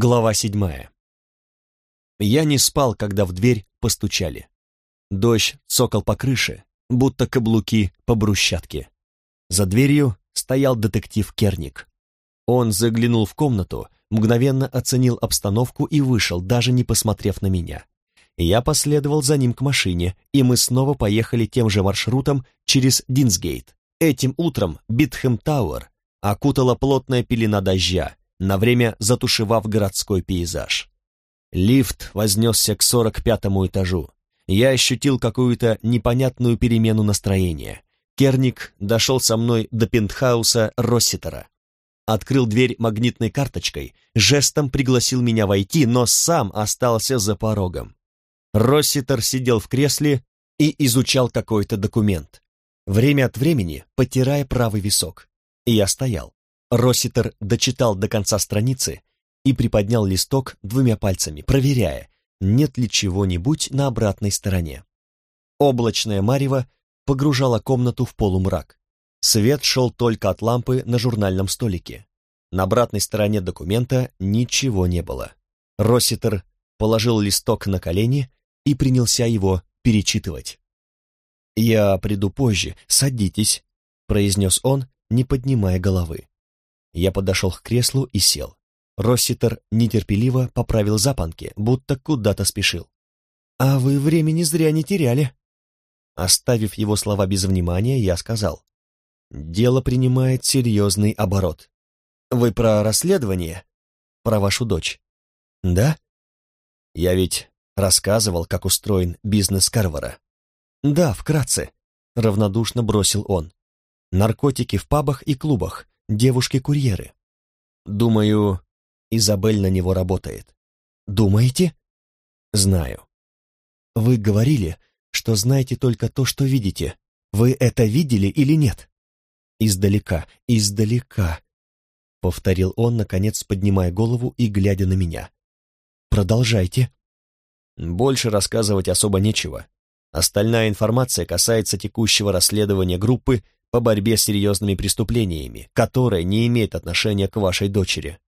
Глава седьмая. Я не спал, когда в дверь постучали. Дождь цокал по крыше, будто каблуки по брусчатке. За дверью стоял детектив Керник. Он заглянул в комнату, мгновенно оценил обстановку и вышел, даже не посмотрев на меня. Я последовал за ним к машине, и мы снова поехали тем же маршрутом через Динсгейт. Этим утром Битхэм Тауэр окутала плотная пелена дождя, на время затушевав городской пейзаж. Лифт вознесся к сорок пятому этажу. Я ощутил какую-то непонятную перемену настроения. Керник дошел со мной до пентхауса Росситера. Открыл дверь магнитной карточкой, жестом пригласил меня войти, но сам остался за порогом. Росситер сидел в кресле и изучал какой-то документ, время от времени потирая правый висок. И я стоял. Росситер дочитал до конца страницы и приподнял листок двумя пальцами, проверяя, нет ли чего-нибудь на обратной стороне. Облачное марево погружало комнату в полумрак. Свет шел только от лампы на журнальном столике. На обратной стороне документа ничего не было. Росситер положил листок на колени и принялся его перечитывать. «Я приду позже, садитесь», — произнес он, не поднимая головы. Я подошел к креслу и сел. Росситер нетерпеливо поправил запонки, будто куда-то спешил. «А вы времени зря не теряли». Оставив его слова без внимания, я сказал. «Дело принимает серьезный оборот. Вы про расследование? Про вашу дочь?» «Да?» «Я ведь рассказывал, как устроен бизнес Карвара». «Да, вкратце», — равнодушно бросил он. «Наркотики в пабах и клубах, девушки-курьеры. Думаю, Изабель на него работает. Думаете? Знаю. Вы говорили, что знаете только то, что видите. Вы это видели или нет? Издалека, издалека, повторил он, наконец поднимая голову и глядя на меня. Продолжайте. Больше рассказывать особо нечего. Остальная информация касается текущего расследования группы по борьбе с серьезными преступлениями, которая не имеет отношения к вашей дочери.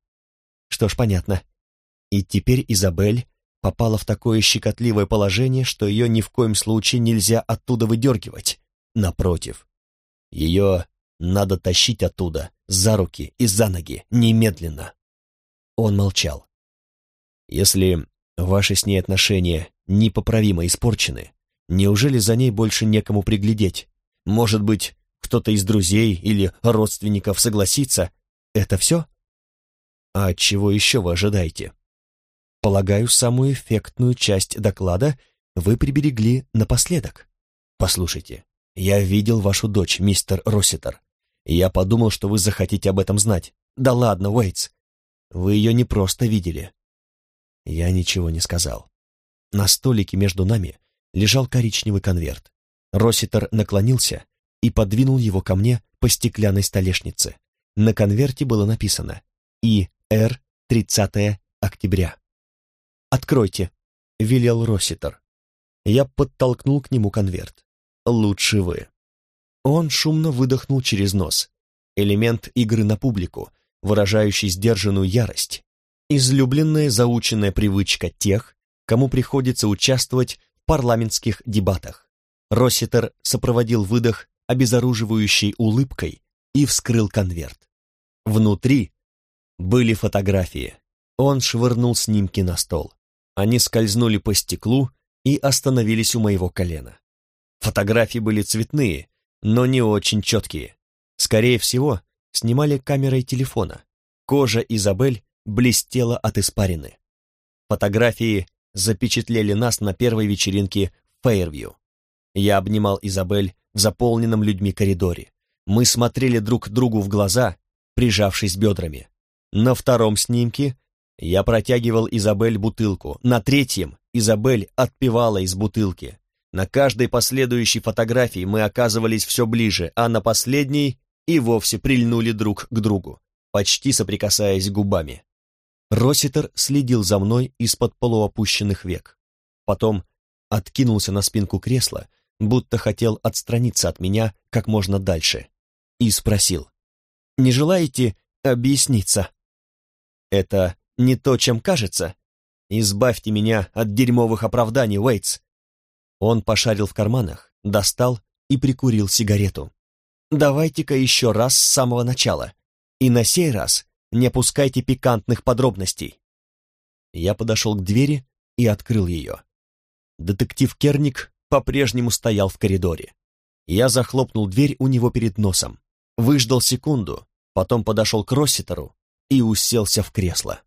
Что ж, понятно. И теперь Изабель попала в такое щекотливое положение, что ее ни в коем случае нельзя оттуда выдергивать. Напротив, ее надо тащить оттуда, за руки и за ноги, немедленно. Он молчал. Если ваши с ней отношения непоправимо испорчены, неужели за ней больше некому приглядеть? Может быть, кто-то из друзей или родственников согласится, это все? А чего еще вы ожидаете? Полагаю, самую эффектную часть доклада вы приберегли напоследок. Послушайте, я видел вашу дочь, мистер Росситер. Я подумал, что вы захотите об этом знать. Да ладно, Уэйтс. Вы ее не просто видели. Я ничего не сказал. На столике между нами лежал коричневый конверт. Росситер наклонился и подвинул его ко мне по стеклянной столешнице. На конверте было написано «И.Р. 30 октября». «Откройте», — велел Росситер. Я подтолкнул к нему конверт. «Лучше вы». Он шумно выдохнул через нос. Элемент игры на публику, выражающий сдержанную ярость. Излюбленная заученная привычка тех, кому приходится участвовать в парламентских дебатах. Росситер сопроводил выдох обезоруживающей улыбкой и вскрыл конверт. Внутри были фотографии. Он швырнул снимки на стол. Они скользнули по стеклу и остановились у моего колена. Фотографии были цветные, но не очень четкие. Скорее всего, снимали камерой телефона. Кожа Изабель блестела от испарины. Фотографии запечатлели нас на первой вечеринке в Фейервью. Я обнимал Изабель в заполненном людьми коридоре. Мы смотрели друг другу в глаза, прижавшись бедрами. На втором снимке я протягивал Изабель бутылку, на третьем Изабель отпивала из бутылки. На каждой последующей фотографии мы оказывались все ближе, а на последней и вовсе прильнули друг к другу, почти соприкасаясь губами. Росситер следил за мной из-под полуопущенных век. Потом откинулся на спинку кресла, будто хотел отстраниться от меня как можно дальше, и спросил, «Не желаете объясниться?» «Это не то, чем кажется. Избавьте меня от дерьмовых оправданий, Уэйтс. Он пошарил в карманах, достал и прикурил сигарету. Давайте-ка еще раз с самого начала. И на сей раз не опускайте пикантных подробностей. Я подошел к двери и открыл ее. Детектив Керник по-прежнему стоял в коридоре. Я захлопнул дверь у него перед носом, выждал секунду, потом подошел к Росситеру и уселся в кресло.